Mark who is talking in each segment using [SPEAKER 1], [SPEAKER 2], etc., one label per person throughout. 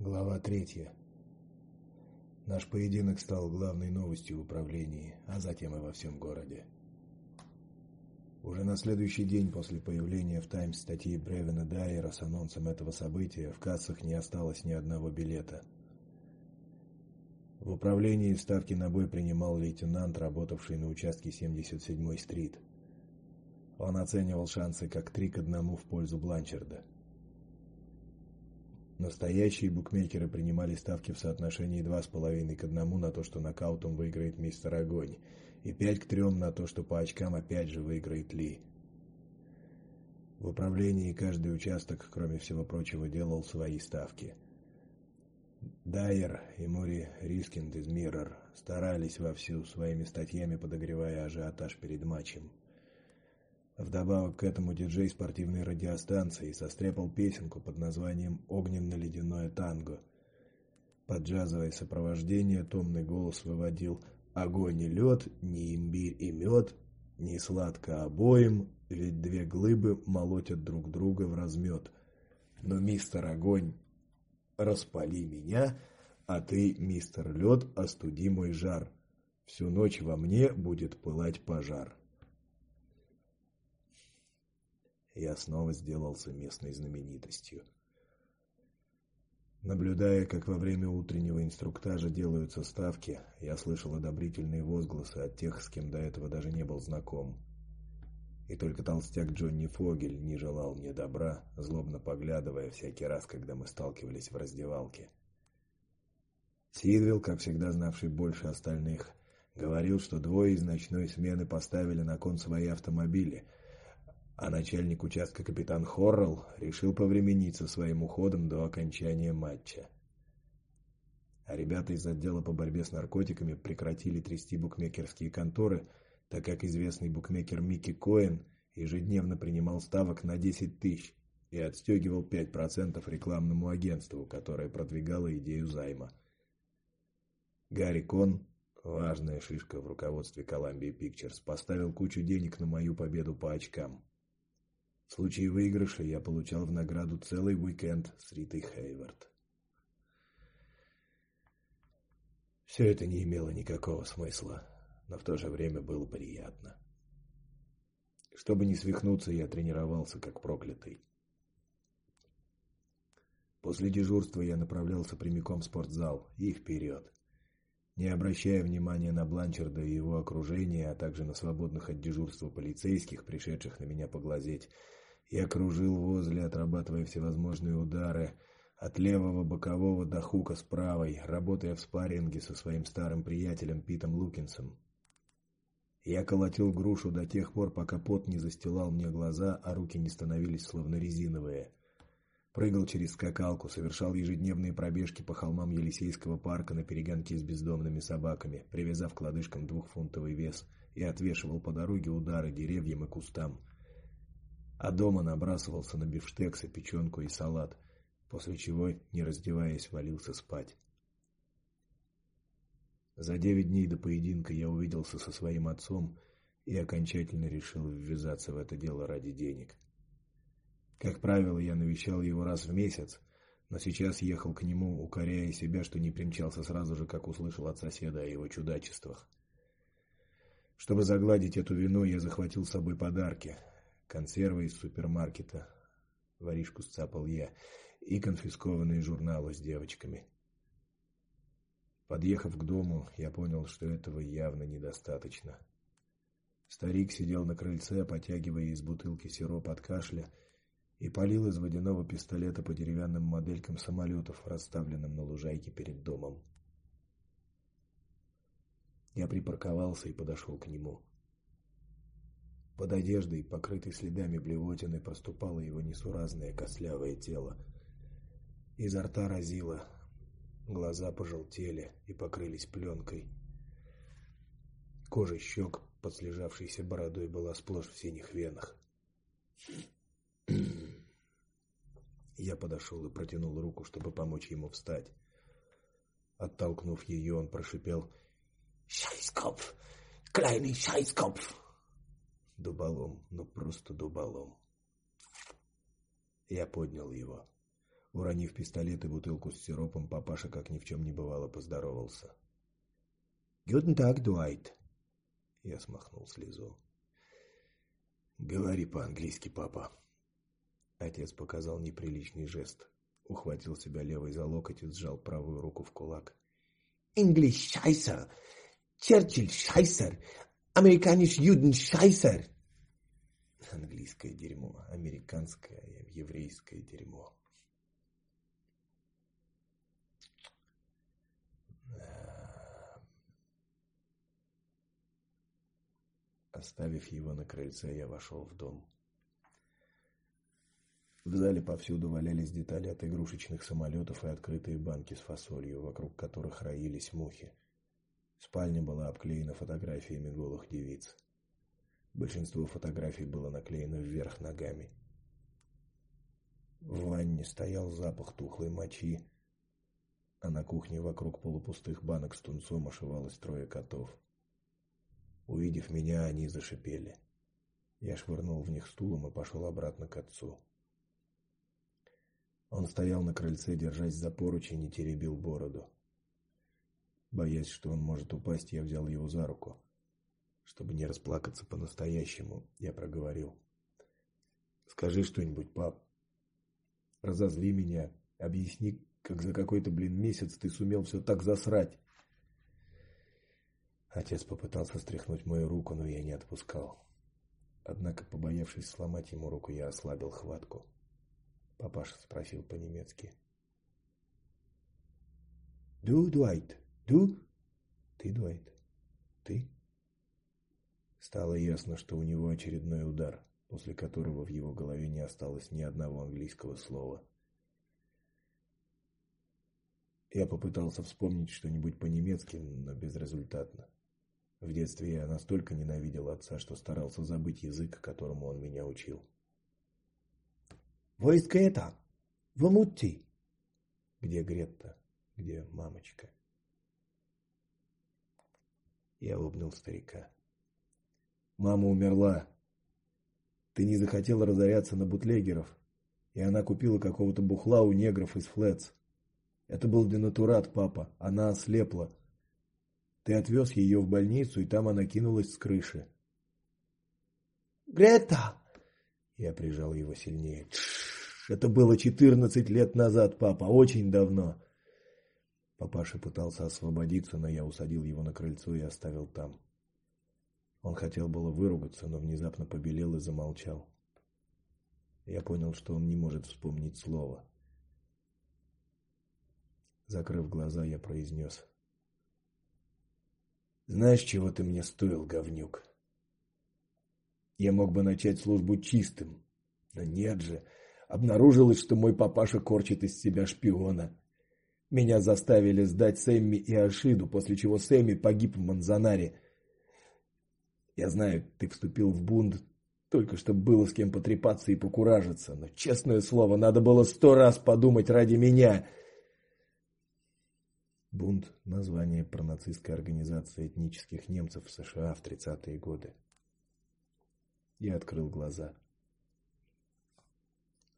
[SPEAKER 1] Глава третья. Наш поединок стал главной новостью в управлении, а затем и во всем городе. Уже на следующий день после появления в Таймс статьи Бревена Дайера с анонсом этого события в кассах не осталось ни одного билета. В управлении ставки на бой принимал лейтенант, работавший на участке 77-й стрит. Он оценивал шансы как три к одному в пользу Бланчарда. Настоящие букмекеры принимали ставки в соотношении два с половиной к одному на то, что нокаутом выиграет мистер Огонь, и пять к трем на то, что по очкам опять же выиграет Ли. В управлении каждый участок, кроме всего прочего, делал свои ставки. Дайер и Мури Рискинд из Mirror старались вовсю своими статьями подогревая ажиотаж перед матчем. Вдобавок к этому диджей спортивной радиостанции состряпал песенку под названием Огненно-ледяное танго. Под джазовое сопровождение томный голос выводил: "Огонь и лед, не имбирь и мед, не сладко обоим, ведь две глыбы молотят друг друга в размет. Но мистер Огонь, распали меня, а ты, мистер Лед, остуди мой жар. Всю ночь во мне будет пылать пожар". Я снова сделался местной знаменитостью. Наблюдая, как во время утреннего инструктажа делаются ставки, я слышал одобрительные возгласы от тех, с кем до этого даже не был знаком. И только толстяк Джонни Фогель не желал мне добра, злобно поглядывая всякий раз, когда мы сталкивались в раздевалке. Сидвилл, как всегда знавший больше остальных, говорил, что двое из ночной смены поставили на кон свои автомобили – а начальник участка капитан Хоррелл решил повременить со своим уходом до окончания матча. А ребята из отдела по борьбе с наркотиками прекратили трясти букмекерские конторы, так как известный букмекер Микки Коэн ежедневно принимал ставок на 10 тысяч и отстегивал 5% рекламному агентству, которое продвигало идею займа. Гарри Кон, важная шишка в руководстве Columbia Pictures, поставил кучу денег на мою победу по очкам. В случае выигрыша я получал в награду целый уикенд с Ритой Хейвард. Все это не имело никакого смысла, но в то же время было приятно. Чтобы не свихнуться, я тренировался как проклятый. После дежурства я направлялся прямиком в спортзал и вперед. Не обращая внимания на Бланчерда и его окружение, а также на свободных от дежурства полицейских, пришедших на меня поглазеть, я кружил возле, отрабатывая всевозможные удары от левого бокового до хука с правой, работая в спарринге со своим старым приятелем Питом Лукинсом. Я колотил грушу до тех пор, пока пот не застилал мне глаза, а руки не становились словно резиновые. Прыгал через скакалку, совершал ежедневные пробежки по холмам Елисейского парка на перегонки с бездомными собаками, привязав к лодыжкам двухфунтовый вес, и отвешивал по дороге удары деревьям и кустам а дома набрасывался на бифштексы, печенку и салат, после чего, не раздеваясь, валился спать. За девять дней до поединка я увиделся со своим отцом и окончательно решил ввязаться в это дело ради денег. Как правило, я навещал его раз в месяц, но сейчас ехал к нему, укоряя себя, что не примчался сразу же, как услышал от соседа о его чудачествах. Чтобы загладить эту вину, я захватил с собой подарки, консервы из супермаркета, воришку сцапал я, и конфискованные журналы с девочками. Подъехав к дому, я понял, что этого явно недостаточно. Старик сидел на крыльце, потягивая из бутылки сироп от кашля, и полил из водяного пистолета по деревянным моделькам самолетов, расставленным на лужайке перед домом. Я припарковался и подошел к нему. Под одеждой, покрытой следами блевотины, проступало его несуразное костлявое тело. Изо рта разило, глаза пожелтели и покрылись пленкой. Кожа щек под слежавшейся бородой была сплошь в синих венах. Я подошел и протянул руку, чтобы помочь ему встать. Оттолкнув ее, он прошипел: "Шайскопф! Kleiner Scheißkopf!" Дуболом, ну просто дуболом. Я поднял его. Уронив пистолет и бутылку с сиропом, папаша как ни в чем не бывало поздоровался.
[SPEAKER 2] «Guten Tag, Дуайт!»
[SPEAKER 1] Я смахнул слезу. «Говори по-английски, папа!» Отец показал неприличный жест. Ухватил себя левой за локоть и сжал правую руку в кулак.
[SPEAKER 2] «English Scheißer! Черчилль Scheißer! Американиш Юден Scheißer!»
[SPEAKER 1] Английское дерьмо, американское, еврейское дерьмо. Оставив его на крыльце, я вошел в дом. В зале повсюду валялись детали от игрушечных самолетов и открытые банки с фасолью, вокруг которых роились мухи. Спальня была обклеена фотографиями голых девиц. Большинство фотографий было наклеено вверх ногами. В ванне стоял запах тухлой мочи, а на кухне вокруг полупустых банок с тунцом ошивалось трое котов. Увидев меня, они зашипели. Я швырнул в них стулом и пошел обратно к отцу. Он стоял на крыльце, держась за поручень и теребил бороду. Боясь, что он может упасть, я взял его за руку. Чтобы не расплакаться по-настоящему, я проговорил: "Скажи что-нибудь, пап. Разозли меня, объясни, как за какой-то, блин, месяц ты сумел все так засрать". Отец попытался стряхнуть мою руку, но я не отпускал. Однако, побоявшись сломать ему руку, я ослабил хватку. Папаша спросил по-немецки:
[SPEAKER 2] "Du, Дуайт, du?
[SPEAKER 1] Ты, Дуайт? Ты?" Стало ясно, что у него очередной удар, после которого в его голове не осталось ни одного английского слова. Я попытался вспомнить что-нибудь по-немецки, но безрезультатно. В детстве я настолько ненавидел отца, что старался забыть язык, которому он меня учил.
[SPEAKER 2] Greta? Wo Mutti?
[SPEAKER 1] Где Гретта? Где мамочка? Я обнял старика. Мама умерла. Ты не захотел разоряться на бутлегеров, и она купила какого-то бухла у негров из Флетс. Это был денатурат, папа. Она ослепла. Ты отвез ее в больницу, и там она кинулась с крыши.
[SPEAKER 2] Грета.
[SPEAKER 1] Я прижал его сильнее. Тш, это было четырнадцать лет назад, папа, очень давно. Папаша пытался освободиться, но я усадил его на крыльцо и оставил там. Он хотел было выругаться, но внезапно побелел и замолчал. Я понял, что он не может вспомнить слово. Закрыв глаза, я произнес: знаешь, чего ты мне стоил, говнюк? Я мог бы начать службу чистым. Но нет же, обнаружилось, что мой папаша корчит из себя шпиона. Меня заставили сдать Сэмми и Ашиду, после чего Сэмми погиб в Манзанаре. Я знаю, ты вступил в бунт только чтобы было с кем потрепаться и покуражиться, но честное слово, надо было сто раз подумать ради меня. Бунт название пронацистской организации этнических немцев в США в 30-е годы. Я открыл глаза.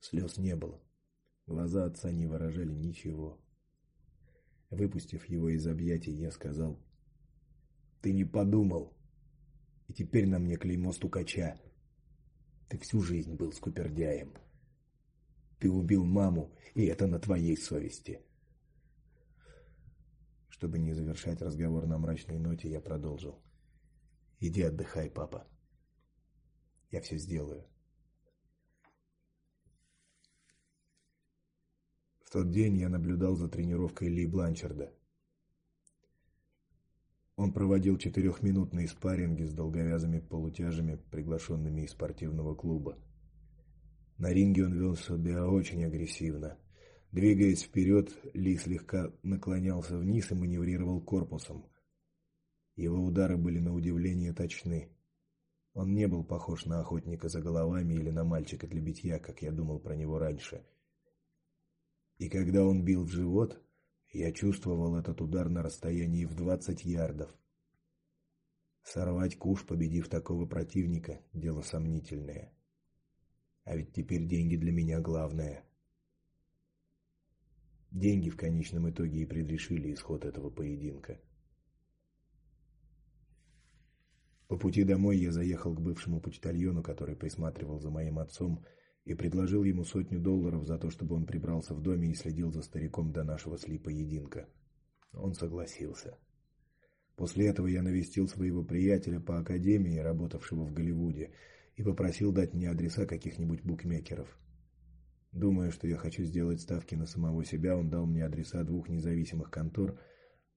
[SPEAKER 1] Слез не было. Глаза отца не выражали ничего. Выпустив его из объятий, я сказал: "Ты не подумал. И теперь на мне клеймо стукача. Ты всю жизнь был скупердяем. Ты убил маму, и это на твоей совести". Чтобы не завершать разговор на мрачной ноте, я продолжил. Иди отдыхай, папа. Я все сделаю. Тот день я наблюдал за тренировкой Ли Бланчарда. Он проводил четырехминутные спарринги с долговязыми полутяжами, приглашенными из спортивного клуба. На ринге он вел себя очень агрессивно. Двигаясь вперед, Ли слегка наклонялся вниз и маневрировал корпусом. Его удары были на удивление точны. Он не был похож на охотника за головами или на мальчика для битья, как я думал про него раньше. И когда он бил в живот, я чувствовал этот удар на расстоянии в двадцать ярдов. Сорвать куш, победив такого противника дело сомнительное. А ведь теперь деньги для меня главное. Деньги в конечном итоге и предрешили исход этого поединка. По пути домой я заехал к бывшему почтальону, который присматривал за моим отцом, и предложил ему сотню долларов за то, чтобы он прибрался в доме и следил за стариком до нашего сли поединка. Он согласился. После этого я навестил своего приятеля по академии, работавшего в Голливуде, и попросил дать мне адреса каких-нибудь букмекеров. Думая, что я хочу сделать ставки на самого себя, он дал мне адреса двух независимых контор,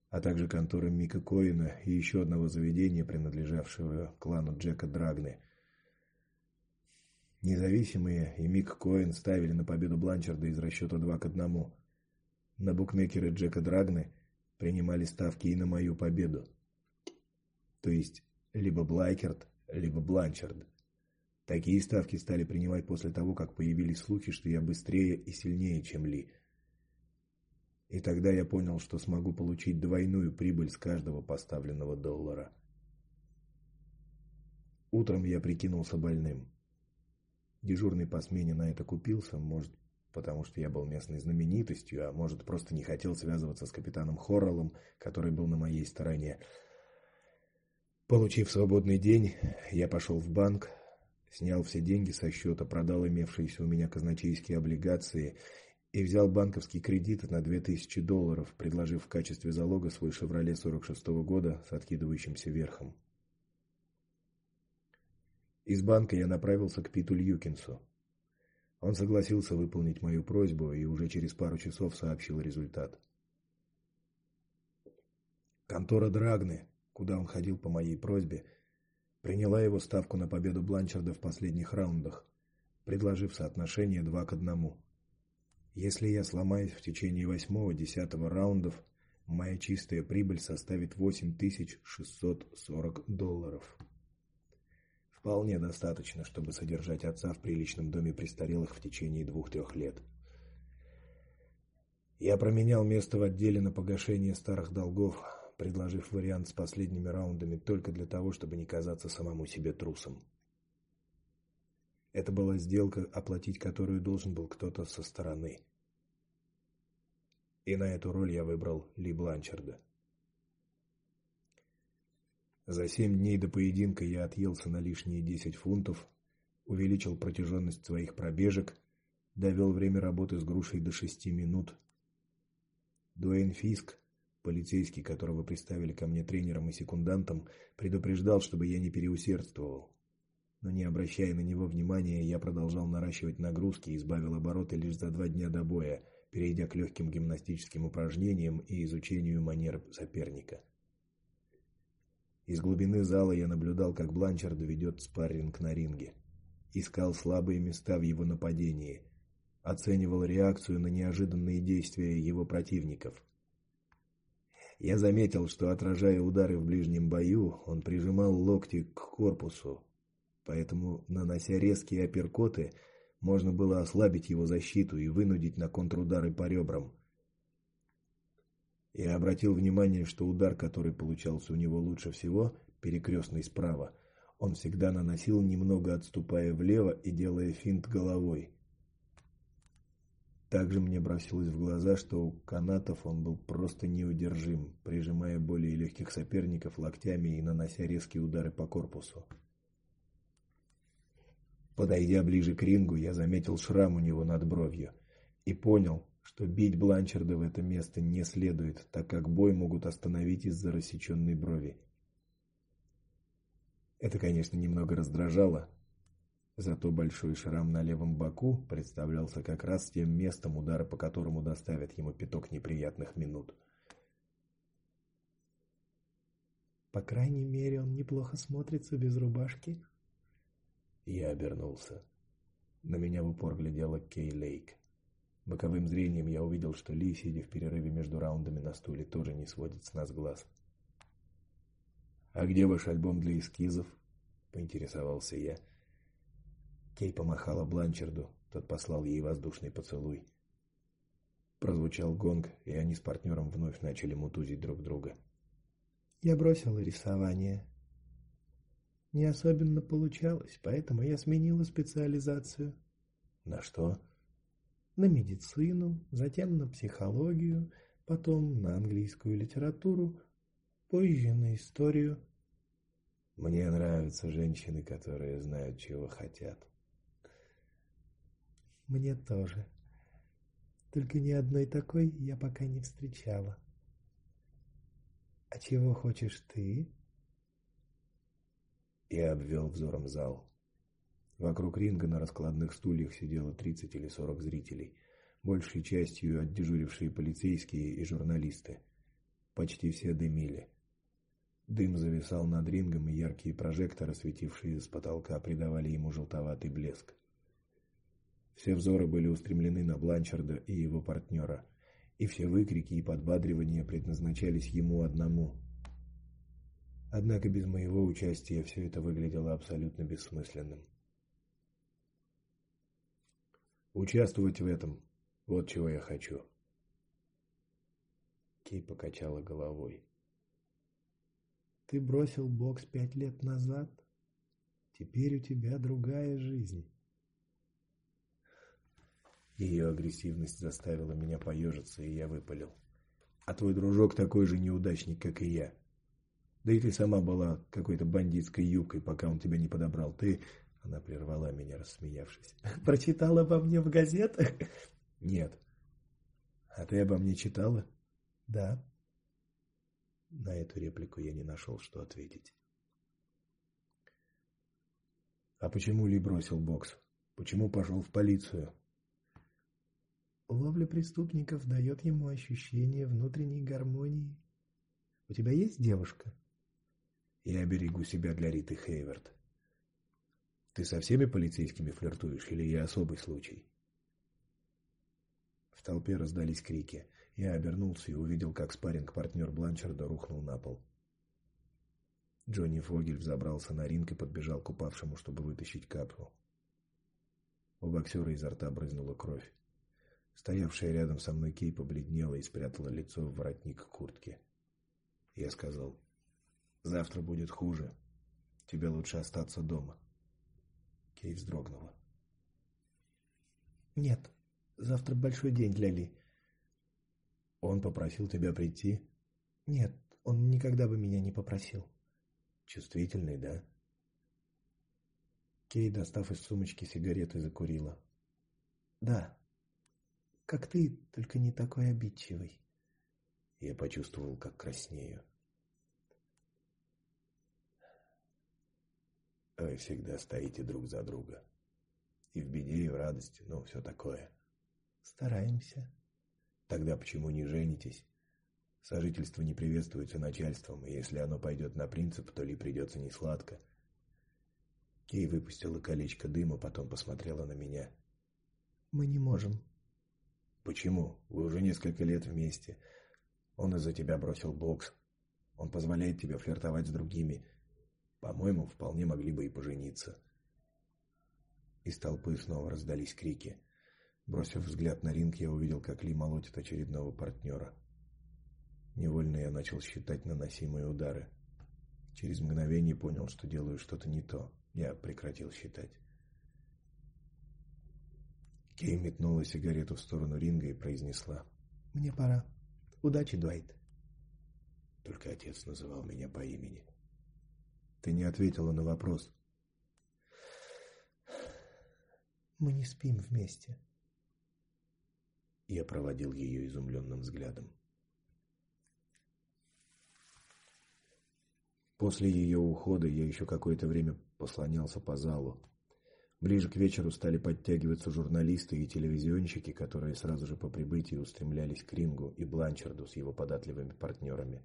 [SPEAKER 1] а также конторы Мика Коина и еще одного заведения, принадлежавшего клану Джека Драгны. Независимые и Мик Коин ставили на победу Бланчарда из расчета 2 к 1. На букмекеры Джека Драгны принимали ставки и на мою победу. То есть либо Блайкерт, либо Бланчард. Такие ставки стали принимать после того, как появились слухи, что я быстрее и сильнее, чем Ли. И тогда я понял, что смогу получить двойную прибыль с каждого поставленного доллара. Утром я прикинулся больным. Дежурный по смене на это купился, может, потому что я был местной знаменитостью, а может, просто не хотел связываться с капитаном Хорреллом, который был на моей стороне. Получив свободный день, я пошел в банк, снял все деньги со счета, продал имевшиеся у меня казначейские облигации и взял банковский кредит на 2000 долларов, предложив в качестве залога свой Chevrolet 46-го года с откидывающимся верхом. Из банка я направился к Питу Льюкинсу. Он согласился выполнить мою просьбу и уже через пару часов сообщил результат. Контора Драгны, куда он ходил по моей просьбе, приняла его ставку на победу Бланчарда в последних раундах, предложив соотношение 2 к 1. Если я сломаюсь в течение восьмого-десятого раундов, моя чистая прибыль составит 8640 долларов. Вполне достаточно, чтобы содержать отца в приличном доме престарелых в течение двух-трех лет. Я променял место в отделе на погашение старых долгов, предложив вариант с последними раундами только для того, чтобы не казаться самому себе трусом. Это была сделка, оплатить которую должен был кто-то со стороны. И на эту роль я выбрал Ли Бланчарда. За семь дней до поединка я отъелся на лишние 10 фунтов, увеличил протяженность своих пробежек, довел время работы с грушей до шести минут. Дуэйн Фиск Полицейский, которого приставили ко мне тренером и секундантом, предупреждал, чтобы я не переусердствовал. Но не обращая на него внимания, я продолжал наращивать нагрузки и избавил обороты лишь за два дня до боя, перейдя к легким гимнастическим упражнениям и изучению манер соперника. Из глубины зала я наблюдал, как Бланчард ведет спарринг на ринге, искал слабые места в его нападении, оценивал реакцию на неожиданные действия его противников. Я заметил, что отражая удары в ближнем бою, он прижимал локти к корпусу. Поэтому, нанося резкие апперкоты, можно было ослабить его защиту и вынудить на контрудары по ребрам. Я обратил внимание, что удар, который получался у него лучше всего, перекрестный справа, он всегда наносил немного отступая влево и делая финт головой. Также мне бросилось в глаза, что у канатов он был просто неудержим, прижимая более легких соперников локтями и нанося резкие удары по корпусу. Подойдя ближе к рингу, я заметил шрам у него над бровью и понял, что бить Бланчарда в это место не следует, так как бой могут остановить из-за рассеченной брови. Это, конечно, немного раздражало, Зато большой шрам на левом боку представлялся как раз тем местом, удара по которому доставят ему пяток неприятных минут.
[SPEAKER 2] По крайней мере, он неплохо смотрится без рубашки.
[SPEAKER 1] Я обернулся. На меня в упор глядела Кей Лейк. Боковым зрением я увидел, что Ли, сидя в перерыве между раундами на стуле, тоже не сводит с нас глаз. А где ваш альбом для эскизов? поинтересовался я. Кей помахала Бланчерду, тот послал ей воздушный поцелуй. Прозвучал гонг, и они с партнером вновь начали мутузить друг друга.
[SPEAKER 2] Я бросила рисование. Не особенно получалось, поэтому я сменила специализацию.
[SPEAKER 1] На что?
[SPEAKER 2] На медицину, затем на психологию, потом на английскую литературу, позже на историю.
[SPEAKER 1] Мне нравятся женщины, которые знают, чего хотят.
[SPEAKER 2] Мне тоже. Только ни одной такой я пока не встречала. А чего хочешь ты?
[SPEAKER 1] Я обвел взором зал. Вокруг ринга на раскладных стульях сидело 30 или 40 зрителей, большей частью отдежурившие полицейские и журналисты. Почти все дымили. Дым зависал над рингом, и яркие прожекторы, светившие с потолка, придавали ему желтоватый блеск. Все взоры были устремлены на Бланчарда и его партнера, и все выкрики и подбадривания предназначались ему одному. Однако без моего участия все это выглядело абсолютно бессмысленным. Участвовать в этом вот чего я хочу. Кей покачала головой.
[SPEAKER 2] Ты бросил бокс пять лет назад. Теперь у тебя другая жизнь.
[SPEAKER 1] Ее агрессивность заставила меня поежиться, и я выпалил: "А твой дружок такой же неудачник, как и я. Да и ты сама была какой-то бандитской юбкой, пока он тебя не подобрал. Ты она прервала меня, рассмеявшись.
[SPEAKER 2] Прочитала обо мне в газетах?
[SPEAKER 1] Нет. А ты обо мне читала?
[SPEAKER 2] Да.
[SPEAKER 1] На эту реплику я не нашел, что ответить. А почему Ли бросил бокс? Почему пошел в полицию?
[SPEAKER 2] Ловля преступников дает ему ощущение внутренней гармонии. У тебя есть девушка?
[SPEAKER 1] Я берегу себя для Риты Хейверт. Ты со всеми полицейскими флиртуешь или я особый случай? В толпе раздались крики. Я обернулся и увидел, как спарринг-партнер Бланчарда рухнул на пол. Джонни Фогель взобрался на ринг и подбежал к упавшему, чтобы вытащить капсулу. У боксера изо рта брызнула кровь. Стоявшая рядом со мной Кей побледнела и спрятала лицо в воротник куртки. Я сказал: "Завтра будет хуже. Тебе лучше остаться дома". Кей вздрогнула.
[SPEAKER 2] Нет, завтра большой день для Ли.
[SPEAKER 1] Он попросил тебя прийти?
[SPEAKER 2] Нет, он никогда бы меня не попросил.
[SPEAKER 1] Чувствительный, да? Кей, достав из сумочки сигареты, закурила.
[SPEAKER 2] Да. Как ты, только не такой обидчивый.
[SPEAKER 1] Я почувствовал, как краснею. Вы всегда стоите друг за друга. И в беде, и в радости, ну, все такое.
[SPEAKER 2] Стараемся.
[SPEAKER 1] Тогда почему не женитесь? Сожительство не приветствуется начальством, и если оно пойдет на принцип, то ли придется несладко. Кей выпустила колечко дыма, потом посмотрела на меня.
[SPEAKER 2] Мы не можем.
[SPEAKER 1] Почему? Вы уже несколько лет вместе. Он из-за тебя бросил бокс. Он позволяет тебе флиртовать с другими. По-моему, вполне могли бы и пожениться. Из толпы снова раздались крики. Бросив взгляд на ринг, я увидел, как Ли молотит очередного партнера. Невольно я начал считать наносимые удары. Через мгновение понял, что делаю что-то не то. Я прекратил считать. Кей метнула сигарету в сторону ринга и произнесла:
[SPEAKER 2] "Мне пора. Удачи, Дуайт".
[SPEAKER 1] Только отец называл меня по имени. Ты не ответила на вопрос.
[SPEAKER 2] Мы не спим вместе.
[SPEAKER 1] Я проводил ее изумленным взглядом. После ее ухода я еще какое-то время послонялся по залу. Ближе к вечеру стали подтягиваться журналисты и телевизионщики, которые сразу же по прибытии устремлялись к рингу и Бланчарду с его податливыми партнерами.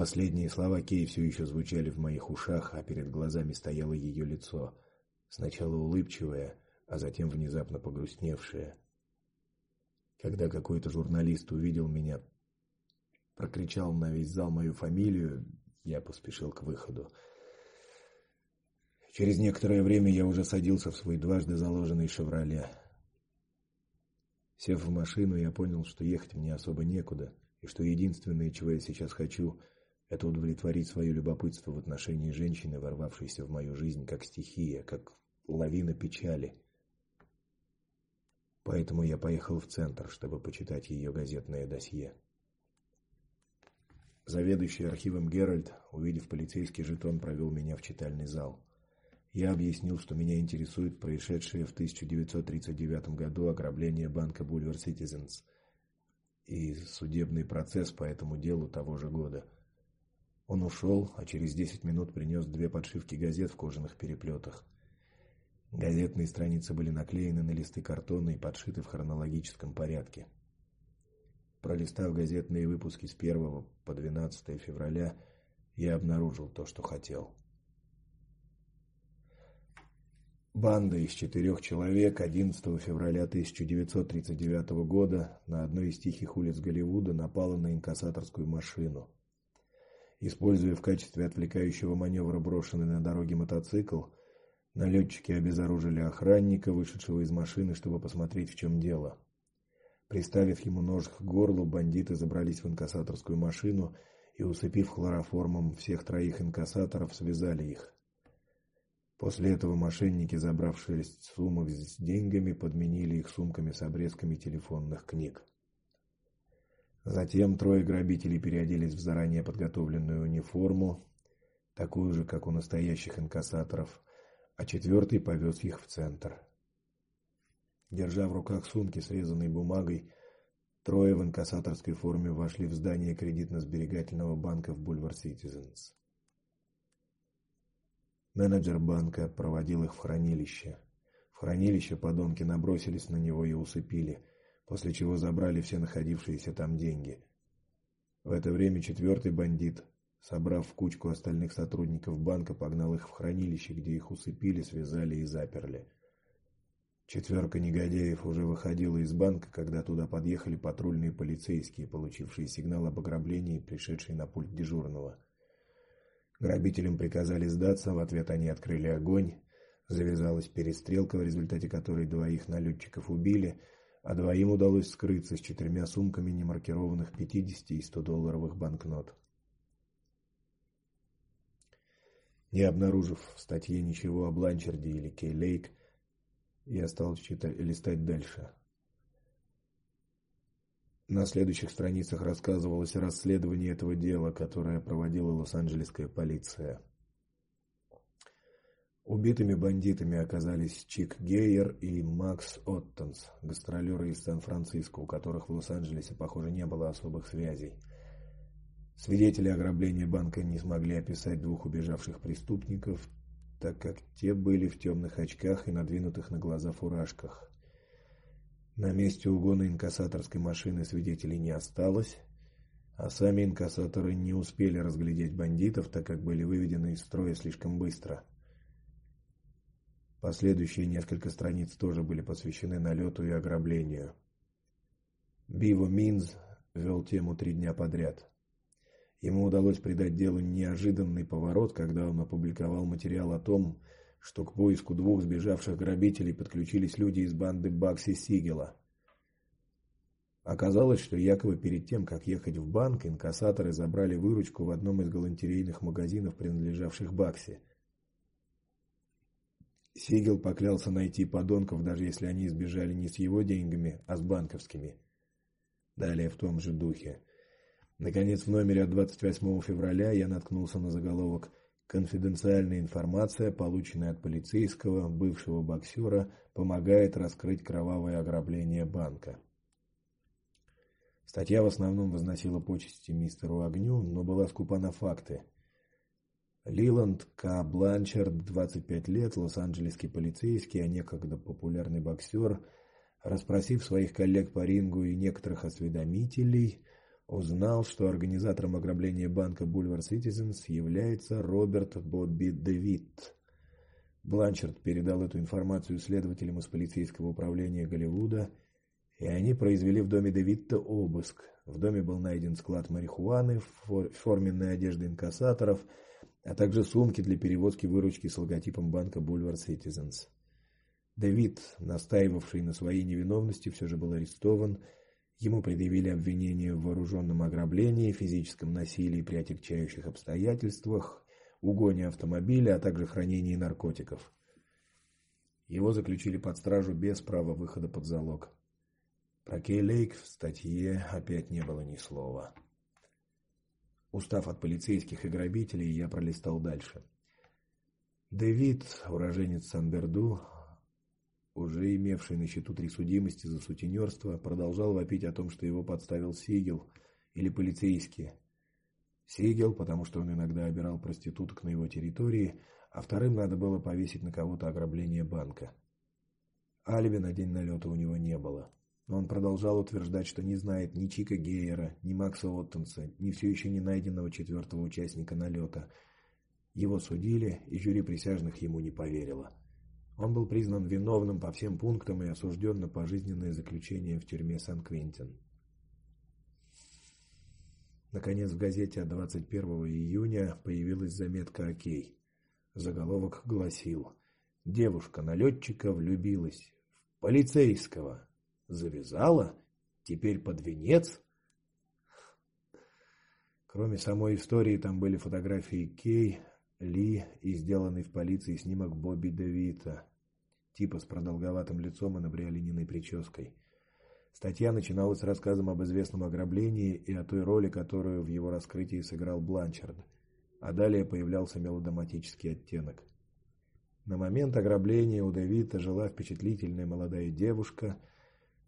[SPEAKER 1] Последние слова Кей все еще звучали в моих ушах, а перед глазами стояло ее лицо, сначала улыбчивое, а затем внезапно погрустневшее. Когда какой-то журналист увидел меня, прокричал на весь зал мою фамилию, я поспешил к выходу. Через некоторое время я уже садился в свой дважды заложенный «Шевроле». Сев в машину, я понял, что ехать мне особо некуда, и что единственное, чего я сейчас хочу, это удовлетворить свое любопытство в отношении женщины, ворвавшейся в мою жизнь как стихия, как лавина печали. Поэтому я поехал в центр, чтобы почитать ее газетное досье. Заведующий архивом Геральт, увидев полицейский жетон, провел меня в читальный зал. Я объяснил, что меня интересует происшедшее в 1939 году ограбление банка Bulwer Citizens и судебный процесс по этому делу того же года. Он ушел, а через десять минут принес две подшивки газет в кожаных переплетах. Газетные страницы были наклеены на листы картона и подшиты в хронологическом порядке. Пролистав газетные выпуски с 1 по 12 февраля, я обнаружил то, что хотел. Банда из четырех человек 11 февраля 1939 года на одной из тихих улиц Голливуда напала на инкассаторскую машину. Используя в качестве отвлекающего маневра брошенный на дороге мотоцикл, налетчики обезоружили охранника, вышедшего из машины, чтобы посмотреть, в чем дело. Приставив ему нож к горлу, бандиты забрались в инкассаторскую машину и, усыпив хлороформом всех троих инкассаторов, связали их. После этого мошенники, забрав шесть сумок с деньгами, подменили их сумками с обрезками телефонных книг. Затем трое грабителей переоделись в заранее подготовленную униформу, такую же, как у настоящих инкассаторов, а четвертый повез их в центр. Держа в руках сумки, срезанные бумагой, трое в инкассаторской форме вошли в здание кредитно-сберегательного банка в Бульвар Citizens. Менеджер банка проводил их в хранилище. В хранилище подонки набросились на него и усыпили, после чего забрали все находившиеся там деньги. В это время четвертый бандит, собрав в кучку остальных сотрудников банка, погнал их в хранилище, где их усыпили, связали и заперли. Четверка негодяев уже выходила из банка, когда туда подъехали патрульные полицейские, получившие сигнал об ограблении, пришедшие на пульт дежурного. Грабителям приказали сдаться, в ответ они открыли огонь. Завязалась перестрелка, в результате которой двоих налетчиков убили, а двоим удалось скрыться с четырьмя сумками немаркированных 50 и 100 долларовых банкнот. Не обнаружив в статье ничего о Бланчарде или Кей Лейк, я стал читать листать дальше. На следующих страницах рассказывалось о расследовании этого дела, которое проводила Лос-Анджелесская полиция. Убитыми бандитами оказались Чик Гейер и Макс Оттонс, гастролеры из Сан-Франциско, у которых в Лос-Анджелесе, похоже, не было особых связей. Свидетели ограбления банка не смогли описать двух убежавших преступников, так как те были в темных очках и надвинутых на глаза фуражках. На месте угона инкассаторской машины свидетелей не осталось, а сами инкассаторы не успели разглядеть бандитов, так как были выведены из строя слишком быстро. Последующие несколько страниц тоже были посвящены налету и ограблению. Биво Минз вел тему три дня подряд. Ему удалось придать делу неожиданный поворот, когда он опубликовал материал о том, что к поиску двух сбежавших грабителей подключились люди из банды Бакси Сигела. Оказалось, что якобы перед тем, как ехать в банк, инкассаторы забрали выручку в одном из галантерейных магазинов, принадлежавших Бакси. Сигел поклялся найти подонков, даже если они сбежали не с его деньгами, а с банковскими. Далее в том же духе. Наконец, в номере от 28 февраля я наткнулся на заголовок Конфиденциальная информация, полученная от полицейского, бывшего боксера, помогает раскрыть кровавое ограбление банка. Статья в основном возносила почести мистеру Огню, но была скупа на факты. Лиланд К. Бланчард, 25 лет, лос-анджелесский полицейский, а некогда популярный боксер, расспросив своих коллег по рингу и некоторых осведомителей, узнал, что организатором ограбления банка Boulevard Citizens является Роберт Бобби Дэвид. Бланчард передал эту информацию следователям из полицейского управления Голливуда, и они произвели в доме Дэвидта обыск. В доме был найден склад марихуаны, форменная одежда инкассаторов, а также сумки для перевозки выручки с логотипом банка Boulevard Citizens. Дэвид, настаивавший на своей невиновности, все же был арестован Ему предъявили обвинение в вооруженном ограблении, физическом насилии при отягчающих обстоятельствах, угоне автомобиля, а также хранении наркотиков. Его заключили под стражу без права выхода под залог. Про Кей-Лейк в статье опять не было ни слова. Устав от полицейских и грабителей, я пролистал дальше. Дэвид, уроженец Сан-Берду, уже имевший на счету три судимости за сутенерство, продолжал вопить о том, что его подставил Сигел или полицейские. Сигел, потому что он иногда обирал проституток на его территории, а вторым надо было повесить на кого-то ограбление банка. Алиби на день налета у него не было. Но он продолжал утверждать, что не знает ни Чика Гейера, ни Макса Оттенса, ни все еще не найденного четвертого участника налета. Его судили, и жюри присяжных ему не поверило. Он был признан виновным по всем пунктам и осужден на пожизненное заключение в тюрьме Сан-Квентин. Наконец в газете от 21 июня появилась заметка «Окей». Заголовок гласил «Девушка-налетчика влюбилась в полицейского». Завязала? Теперь под венец? Кроме самой истории, там были фотографии Кей, Ли и сделанный в полиции снимок Бобби Девита, типа с продолговатым лицом и набриолининой прической. Статья начиналась с рассказом об известном ограблении и о той роли, которую в его раскрытии сыграл Бланчард, а далее появлялся мелодраматический оттенок. На момент ограбления у Дэвида жила впечатлительная молодая девушка –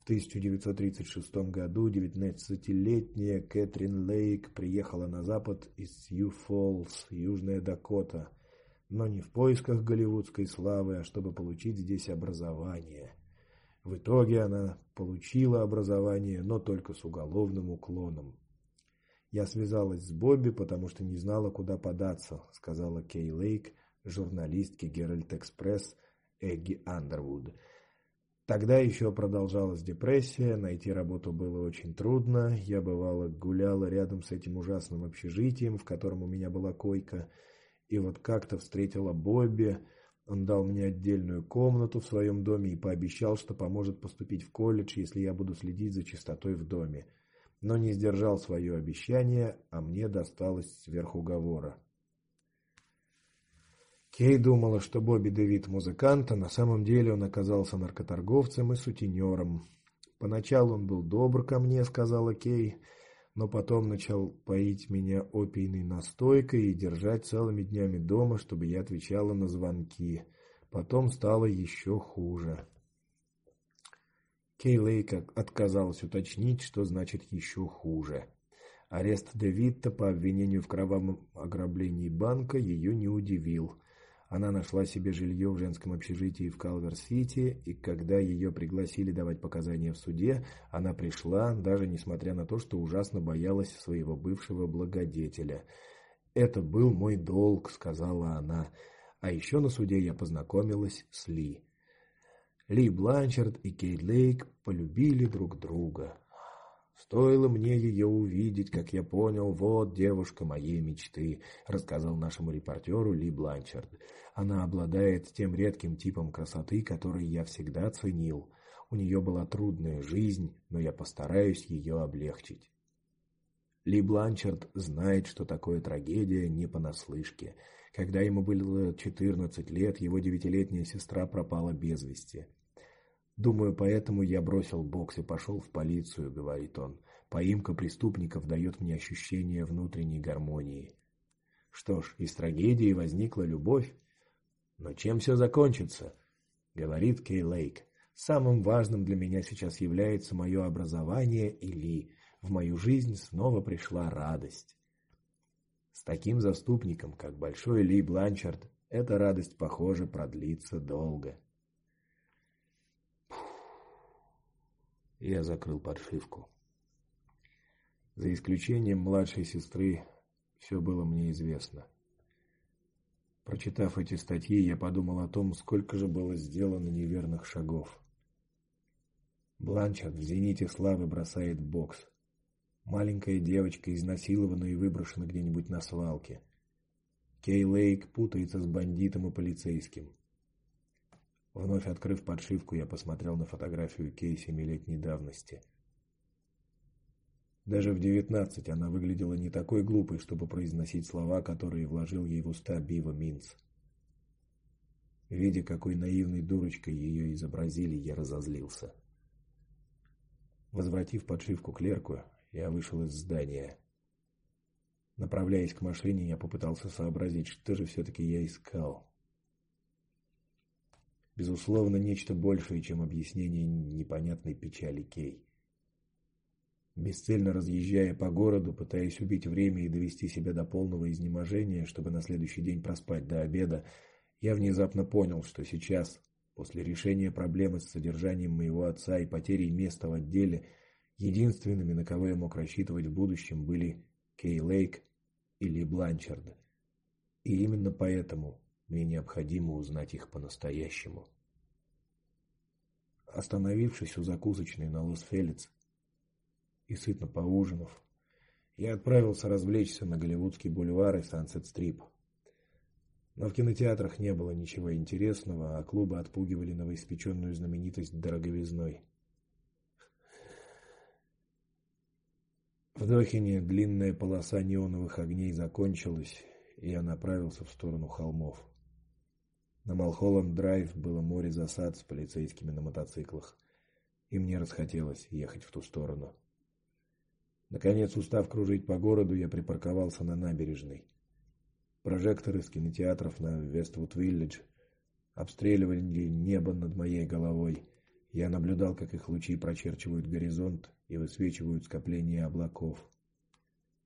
[SPEAKER 1] в 1936 году 19-летняя Кэтрин Лейк приехала на запад из Сью-Фоллс, Южная Дакота, но не в поисках голливудской славы, а чтобы получить здесь образование. В итоге она получила образование, но только с уголовным уклоном. Я связалась с Бобби, потому что не знала, куда податься, сказала Кей Лейк журналистке Геральт Экспресс Эгги Андервуд. Тогда еще продолжалась депрессия, найти работу было очень трудно. Я бывало гуляла рядом с этим ужасным общежитием, в котором у меня была койка, и вот как-то встретила Бобби. Он дал мне отдельную комнату в своем доме и пообещал, что поможет поступить в колледж, если я буду следить за чистотой в доме. Но не сдержал свое обещание, а мне досталось сверхуговора. Кей думала, что Бобби Дэвид музыкант, а на самом деле он оказался наркоторговцем и сутенером. Поначалу он был добр ко мне, сказала Кей, но потом начал поить меня опийной настойкой и держать целыми днями дома, чтобы я отвечала на звонки. Потом стало еще хуже. Кей Лейк отказалась уточнить, что значит еще хуже. Арест Дэвида по обвинению в кровавом ограблении банка ее не удивил. Она нашла себе жилье в женском общежитии в Калвер-Сити, и когда ее пригласили давать показания в суде, она пришла, даже несмотря на то, что ужасно боялась своего бывшего благодетеля. "Это был мой долг", сказала она. А еще на суде я познакомилась с Ли. Ли Бланчард и Кейт Лейк полюбили друг друга. Стоило мне ее увидеть, как я понял, вот девушка моей мечты, рассказал нашему репортеру Ли Бланчард. Она обладает тем редким типом красоты, который я всегда ценил. У нее была трудная жизнь, но я постараюсь ее облегчить. Ли Бланчард знает, что такое трагедия не понаслышке. Когда ему было 14 лет, его девятилетняя сестра пропала без вести. Думаю, поэтому я бросил бокс и пошел в полицию, говорит он. Поимка преступников дает мне ощущение внутренней гармонии. Что ж, из трагедии возникла любовь. Но чем все закончится? говорит Кей Лейк. Самым важным для меня сейчас является мое образование и Ли. В мою жизнь снова пришла радость. С таким заступником, как большой Ли Бланчард, эта радость, похоже, продлится долго. Я закрыл подшивку. За исключением младшей сестры, все было мне известно. Прочитав эти статьи, я подумал о том, сколько же было сделано неверных шагов. Бланчард в зените славы бросает бокс. Маленькая девочка изнасилована и выброшена где-нибудь на свалке. Кей Лейк путается с бандитом и полицейским. Вновь открыв подшивку, я посмотрел на фотографию Кей семилетней давности. Даже в девятнадцать она выглядела не такой глупой, чтобы произносить слова, которые вложил ей в уста Бива Минц. Видя, какой наивной дурочкой ее изобразили, я разозлился. Возвратив подшивку клерку, я вышел из здания. Направляясь к машине, я попытался сообразить, что же все таки я искал. Безусловно, нечто большее, чем объяснение непонятной печали Кей. Бесцельно разъезжая по городу, пытаясь убить время и довести себя до полного изнеможения, чтобы на следующий день проспать до обеда, я внезапно понял, что сейчас, после решения проблемы с содержанием моего отца и потерей места в отделе, единственными, на кого я мог рассчитывать в будущем, были Кей Лейк или Бланчард. И именно поэтому мне необходимо узнать их по-настоящему. Остановившись у закусочной на Лос-Фелиц и сытно поужинав, я отправился развлечься на Голливудский бульвар и Сансет-стрип. Но в кинотеатрах не было ничего интересного, а клубы отпугивали новоиспеченную знаменитость дороговизной. В Дохине длинная полоса неоновых огней закончилась, и я направился в сторону холмов. На Малхолланд-драйв было море засад с полицейскими на мотоциклах, и мне расхотелось ехать в ту сторону. Наконец, устав кружить по городу, я припарковался на набережной. Прожекторы с кинотеатров на Вествуд-Виллидж обстреливали небо над моей головой. Я наблюдал, как их лучи прочерчивают горизонт и высвечивают скопления облаков.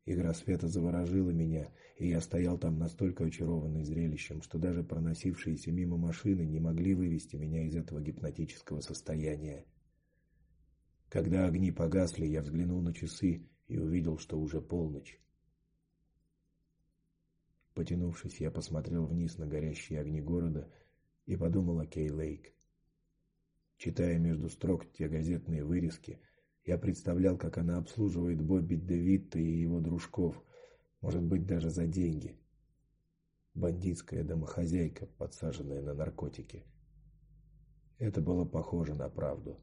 [SPEAKER 1] Игра света заворожила меня, и я стоял там настолько очарованный зрелищем, что даже проносившиеся мимо машины не могли вывести меня из этого гипнотического состояния. Когда огни погасли, я взглянул на часы и увидел, что уже полночь. Потянувшись, я посмотрел вниз на горящие огни города и подумал о Кей-Лейк. Читая между строк те газетные вырезки, я представлял, как она обслуживает Бобби Девитта и его дружков, может быть, даже за деньги. Бандитская домохозяйка, подсаженная на наркотики. Это было похоже на правду,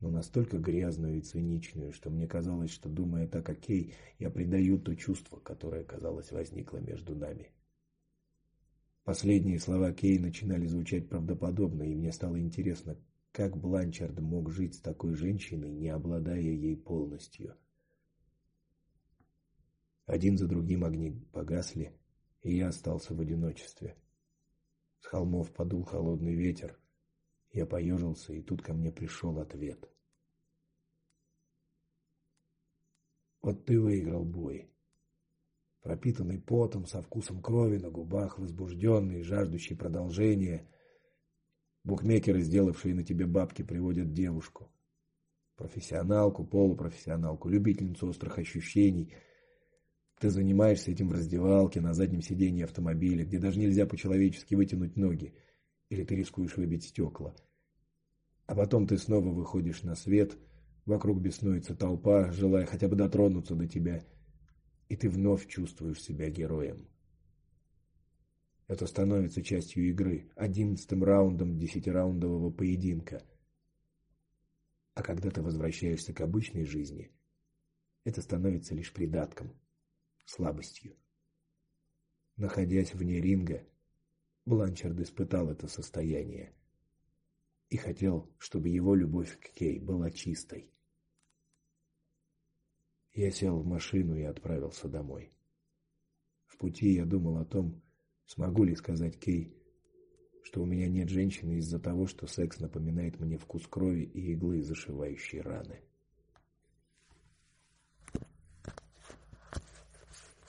[SPEAKER 1] но настолько грязную и циничную, что мне казалось, что думая так о Кей, я предаю то чувство, которое, казалось, возникло между нами. Последние слова Кей начинали звучать правдоподобно, и мне стало интересно, как Бланчард мог жить с такой женщиной, не обладая ей полностью. Один за другим огни погасли, и я остался в одиночестве. С холмов подул холодный ветер. Я поежился, и тут ко мне пришел ответ. Вот ты выиграл бой пропитанный потом, со вкусом крови на губах, возбужденный, жаждущий продолжения. Букмекеры, сделавшие на тебе бабки, приводят девушку. Профессионалку, полупрофессионалку, любительницу острых ощущений. Ты занимаешься этим в раздевалке, на заднем сиденье автомобиля, где даже нельзя по-человечески вытянуть ноги, или ты рискуешь выбить стекла. А потом ты снова выходишь на свет, вокруг беснуется толпа, желая хотя бы дотронуться до тебя – и ты вновь чувствуешь себя героем. Это становится частью игры, одиннадцатым раундом десятираундового поединка. А когда ты возвращаешься к обычной жизни, это становится лишь придатком, слабостью. Находясь вне ринга, Бланчард испытал это состояние и хотел, чтобы его любовь к Кей была чистой. Я сел в машину и отправился домой. В пути я думал о том, смогу ли сказать Кей, что у меня нет женщины из-за того, что секс напоминает мне вкус крови и иглы, зашивающей раны.